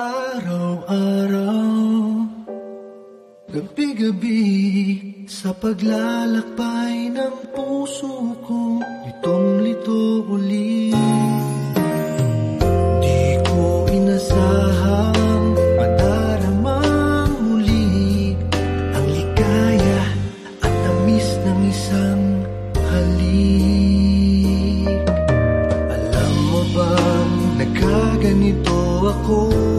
Araw-araw Gabi-gabi Sa paglalakbay ng puso ko Litong-lito ulit Di ko inasahang Madaramang muli Ang ligaya at tamis ng isang halik. Alam mo bang nagkaganito ako?